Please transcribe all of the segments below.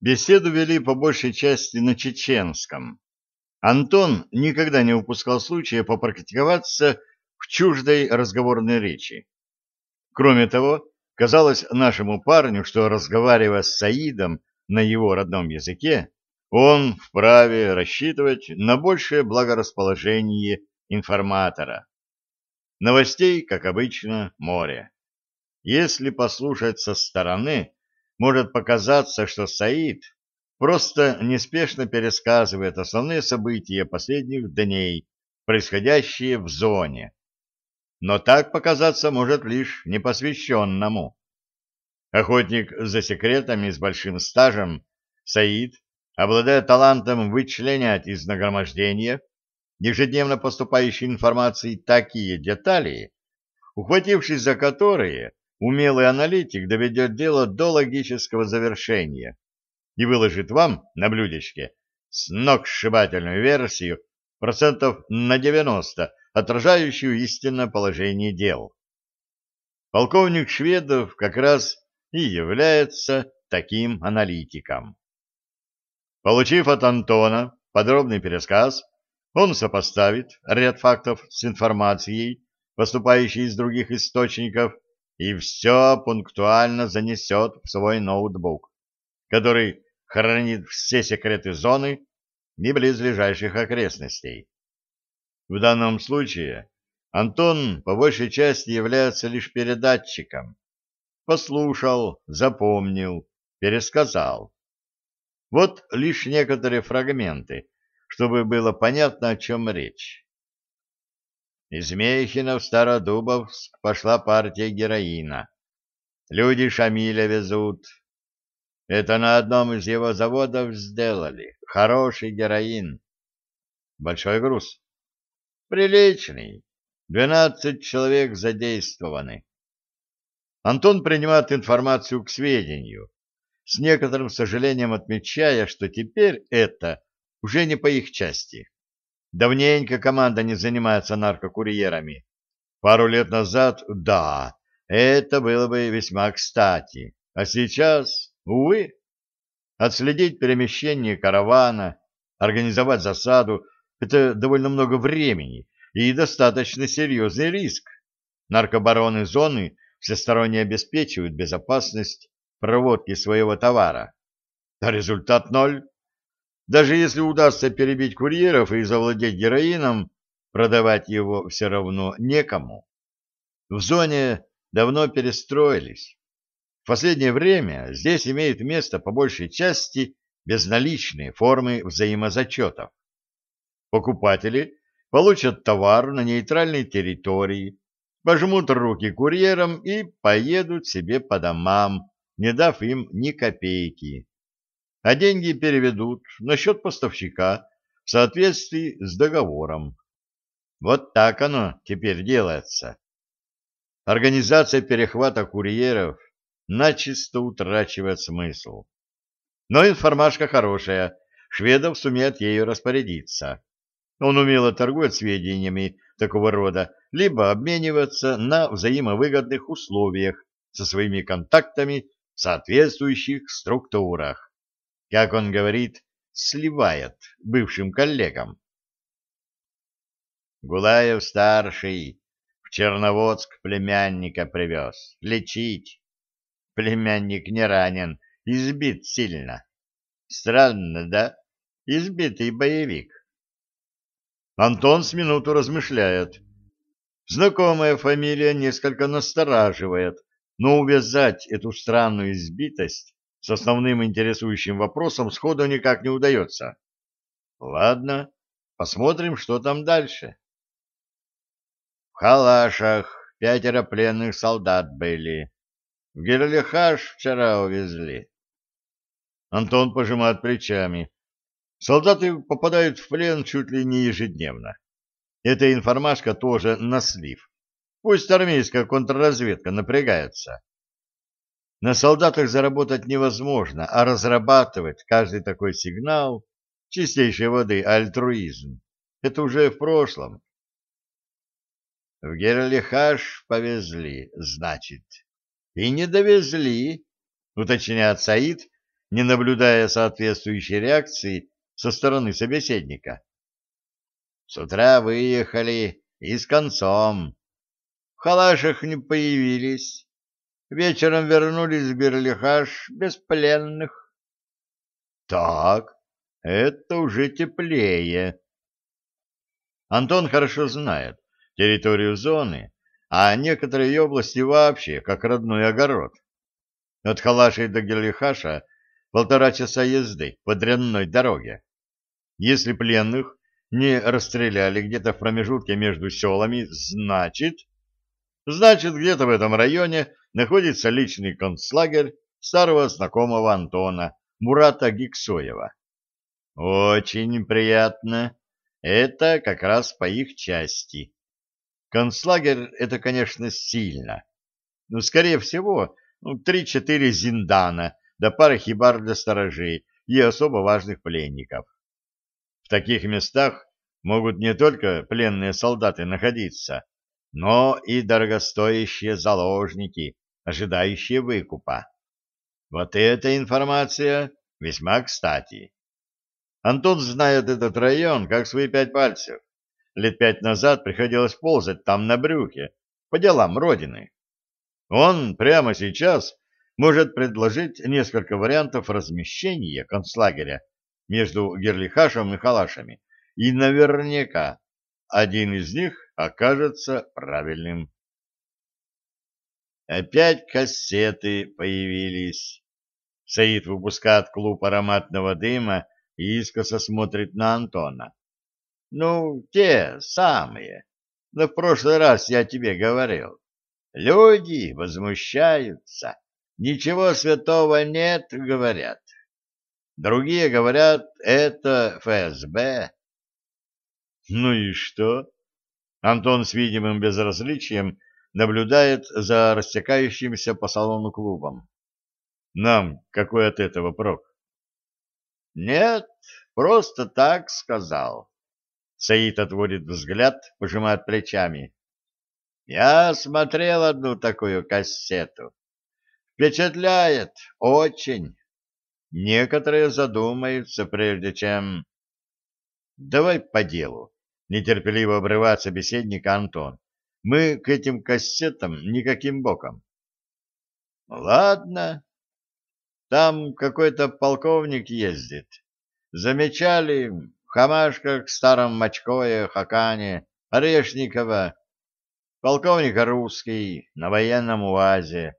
Беседу вели по большей части на чеченском. Антон никогда не упускал случая попрактиковаться в чуждой разговорной речи. Кроме того, казалось нашему парню, что, разговаривая с Саидом на его родном языке, он вправе рассчитывать на большее благорасположение информатора. Новостей, как обычно, море. Если послушать со стороны, может показаться, что Саид просто неспешно пересказывает основные события последних дней, происходящие в зоне. Но так показаться может лишь непосвященному. Охотник за секретами с большим стажем, Саид, обладая талантом вычленять из нагромождения ежедневно поступающей информации такие детали, ухватившись за которые, умелый аналитик доведет дело до логического завершения и выложит вам на блюдечке сногсшибательную версию процентов на 90, отражающую истинное положение дел. Полковник Шведов как раз и является таким аналитиком. Получив от Антона подробный пересказ, он сопоставит ряд фактов с информацией, поступающей из других источников, и все пунктуально занесет в свой ноутбук, который хранит все секреты зоны и близлежащих окрестностей. В данном случае Антон по большей части является лишь передатчиком. Послушал, запомнил, пересказал. Вот лишь некоторые фрагменты, чтобы было понятно, о чем речь. Из Мехина в Стародубовск пошла партия героина. Люди Шамиля везут. Это на одном из его заводов сделали. Хороший героин. Большой груз. Приличный. Двенадцать человек задействованы. Антон принимает информацию к сведению, с некоторым сожалением отмечая, что теперь это уже не по их части. Давненько команда не занимается наркокурьерами. Пару лет назад, да, это было бы весьма кстати. А сейчас, увы, отследить перемещение каравана, организовать засаду — это довольно много времени и достаточно серьезный риск. Наркобароны зоны всесторонне обеспечивают безопасность проводки своего товара. А результат ноль. Даже если удастся перебить курьеров и завладеть героином, продавать его все равно некому. В зоне давно перестроились. В последнее время здесь имеют место по большей части безналичные формы взаимозачетов. Покупатели получат товар на нейтральной территории, пожмут руки курьерам и поедут себе по домам, не дав им ни копейки а деньги переведут на счет поставщика в соответствии с договором. Вот так оно теперь делается. Организация перехвата курьеров начисто утрачивает смысл. Но информашка хорошая, Шведов сумеет ею распорядиться. Он умело торгует сведениями такого рода, либо обмениваться на взаимовыгодных условиях со своими контактами в соответствующих структурах как он говорит, сливает бывшим коллегам. Гулаев-старший в Черноводск племянника привез. Лечить. Племянник не ранен, избит сильно. Странно, да? Избитый боевик. Антон с минуту размышляет. Знакомая фамилия несколько настораживает, но увязать эту странную избитость с основным интересующим вопросом сходу никак не удается. Ладно, посмотрим, что там дальше. В халашах пятеро пленных солдат были. В Герлихаш вчера увезли. Антон пожимает плечами. Солдаты попадают в плен чуть ли не ежедневно. Эта информашка тоже на слив. Пусть армейская контрразведка напрягается. На солдатах заработать невозможно, а разрабатывать каждый такой сигнал чистейшей воды альтруизм. Это уже в прошлом. В Герлихаш повезли, значит. И не довезли, уточняет Саид, не наблюдая соответствующей реакции со стороны собеседника. С утра выехали и с концом. В халашах не появились. Вечером вернулись в Берлихаш без пленных. Так, это уже теплее. Антон хорошо знает территорию зоны, а некоторые ее области вообще как родной огород. От Халашей до Герлихаша полтора часа езды по дрянной дороге. Если пленных не расстреляли где-то в промежутке между селами, значит... Значит, где-то в этом районе находится личный концлагерь старого знакомого Антона, Мурата Гиксоева. Очень приятно. Это как раз по их части. Концлагерь — это, конечно, сильно. Но, скорее всего, ну, три-четыре зиндана, да пара хибар для сторожей и особо важных пленников. В таких местах могут не только пленные солдаты находиться, но и дорогостоящие заложники, ожидающие выкупа. Вот эта информация весьма кстати. Антон знает этот район как свои пять пальцев. Лет пять назад приходилось ползать там на брюхе, по делам родины. Он прямо сейчас может предложить несколько вариантов размещения концлагеря между Герлихашем и Халашами, и наверняка один из них окажется правильным. Опять кассеты появились. Саид выпускает клуб ароматного дыма и искоса смотрит на Антона. Ну, те самые. Но в прошлый раз я тебе говорил. Люди возмущаются. Ничего святого нет, говорят. Другие говорят, это ФСБ. Ну и что? Антон с видимым безразличием наблюдает за растекающимся по салону клубом. Нам какой от этого прок? Нет, просто так сказал. Саид отводит взгляд, пожимает плечами. Я смотрел одну такую кассету. Впечатляет, очень. Некоторые задумаются, прежде чем... Давай по делу. Нетерпеливо обрывает собеседника Антон. Мы к этим кассетам никаким боком. Ладно. Там какой-то полковник ездит. Замечали в Хамашках, Старом Мочкое, Хакане, Орешникова. Полковник русский, на военном УАЗе.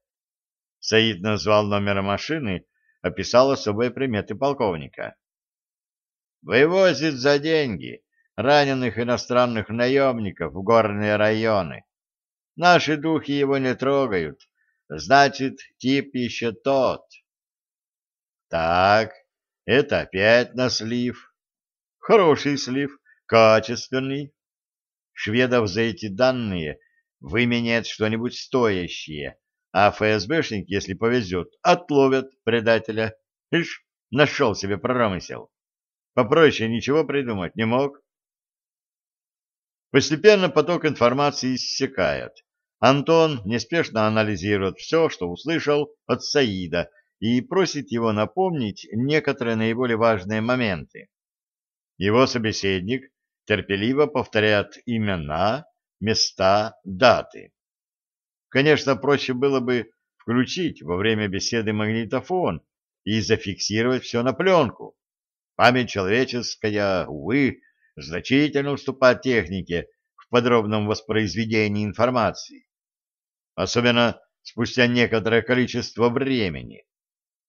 Саид назвал номер машины, описал особые приметы полковника. Вывозит за деньги раненых иностранных наемников в горные районы. Наши духи его не трогают, значит, тип еще тот. Так, это опять на слив. Хороший слив, качественный. Шведов за эти данные выменяет что-нибудь стоящее, а ФСБшник, если повезет, отловят предателя. Ишь, нашел себе промысел. Попроще ничего придумать не мог. Постепенно поток информации иссякает. Антон неспешно анализирует все, что услышал от Саида, и просит его напомнить некоторые наиболее важные моменты. Его собеседник терпеливо повторяет имена, места, даты. Конечно, проще было бы включить во время беседы магнитофон и зафиксировать все на пленку. Память человеческая, увы, значительно уступает технике в подробном воспроизведении информации, особенно спустя некоторое количество времени.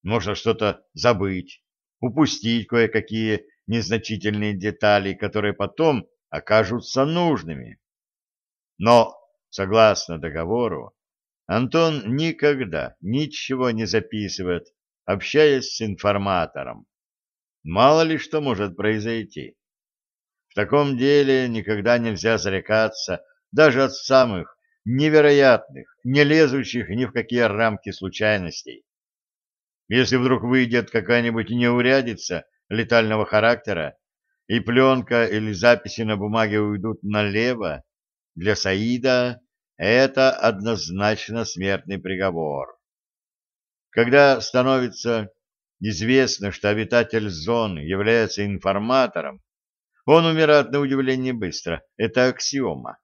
Можно что-то забыть, упустить кое-какие незначительные детали, которые потом окажутся нужными. Но, согласно договору, Антон никогда ничего не записывает, общаясь с информатором. Мало ли что может произойти. В таком деле никогда нельзя зарекаться даже от самых невероятных, не лезущих ни в какие рамки случайностей. Если вдруг выйдет какая-нибудь неурядица летального характера, и пленка или записи на бумаге уйдут налево, для Саида это однозначно смертный приговор. Когда становится известно, что обитатель зоны является информатором, он умирает на удивление быстро. Это аксиома.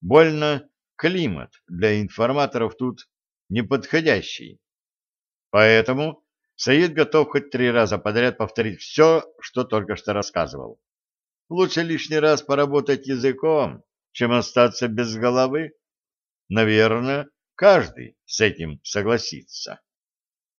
Больно климат для информаторов тут неподходящий. Поэтому Саид готов хоть три раза подряд повторить все, что только что рассказывал. Лучше лишний раз поработать языком, чем остаться без головы. Наверное, каждый с этим согласится.